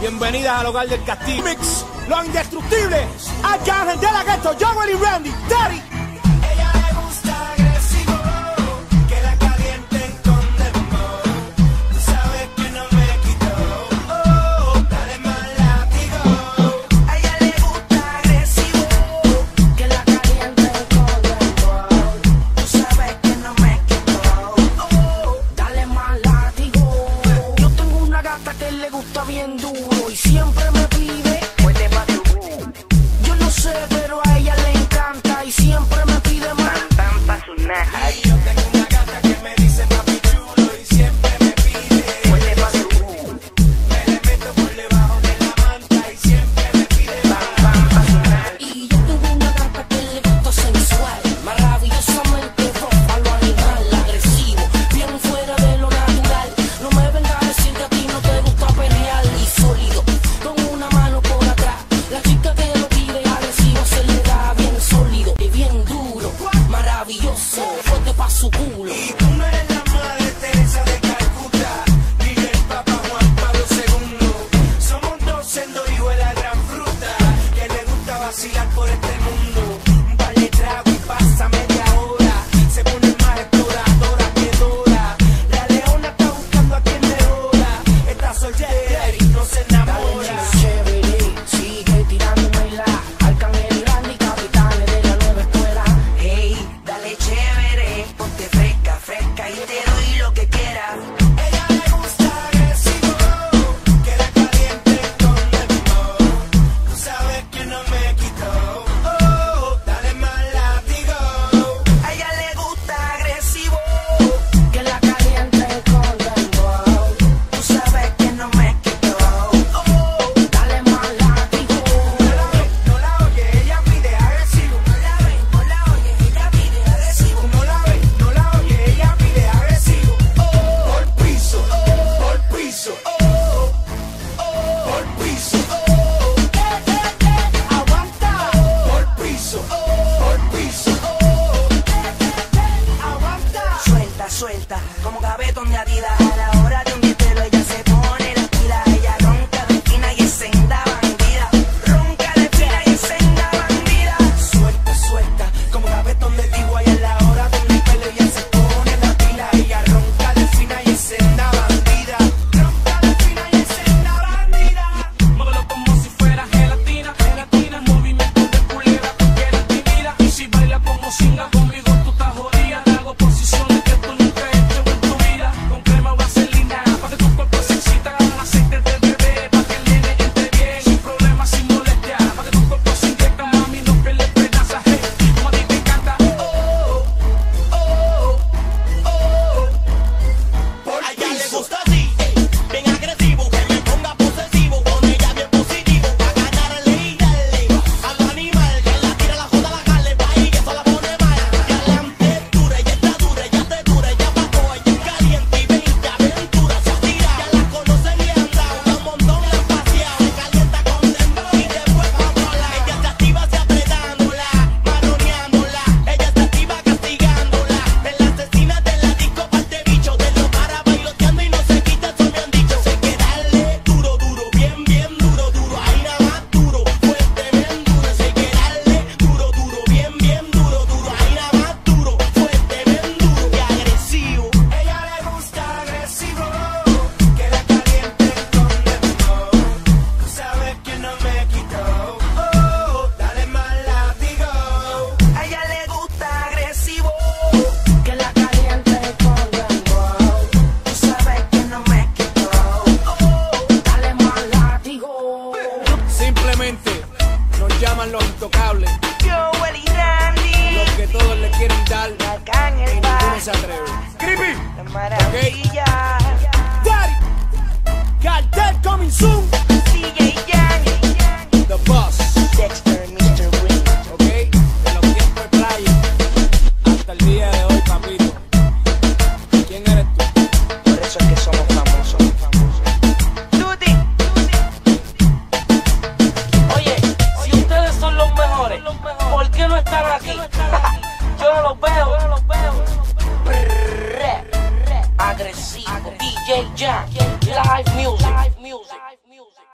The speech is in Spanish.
bienvenidas al hogar del castillo. Mix, los indestructibles, Arcángel de la Ghetto, Joel y Randy, Daddy. oh. Yo, Randy. Los que todos le quieren dar. Acá en se atreve. Creepy. La maravilla. Daddy. Cartel coming soon. yo. Agresivo, DJ Jack, live music.